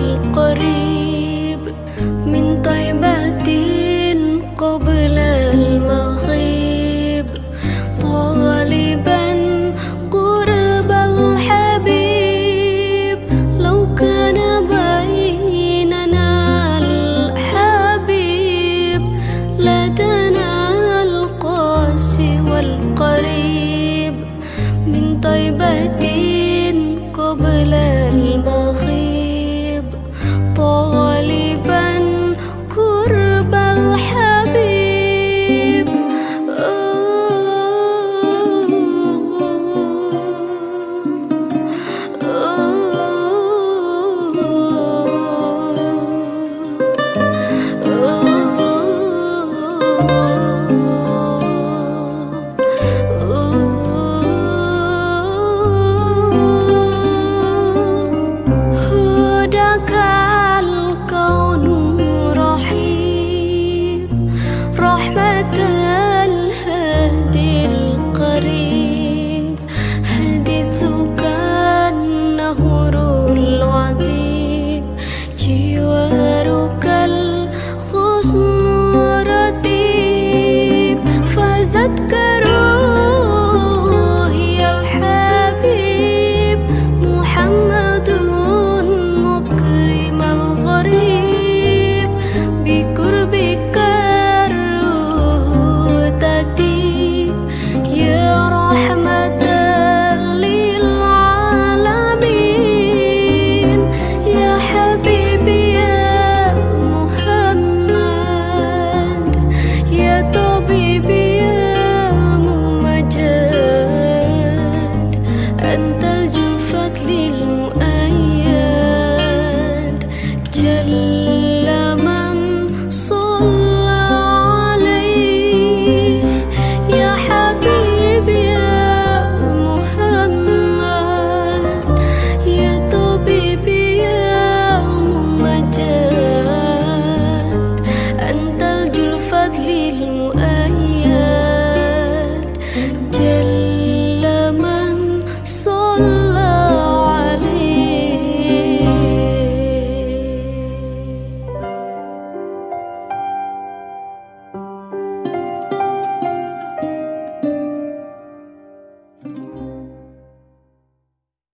والقريب من طيبة قبل المغيب. طالبا قرب الحبيب. لو كان بيننا الحبيب لدنا القاسي والقريب. من طيبة قبل رحمتك جل